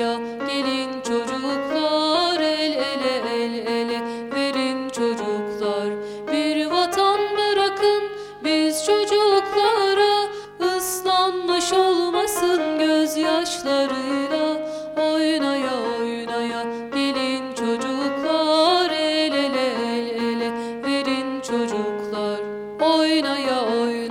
gelin çocuklar el ele el ele. Verin çocuklar bir vatan bırakın. Biz çocuklara ıslanmış olmasın gözyaşlarıyla. Oynaya oynaya gelin çocuklar el ele el ele. Verin çocuklar oynaya oynaya.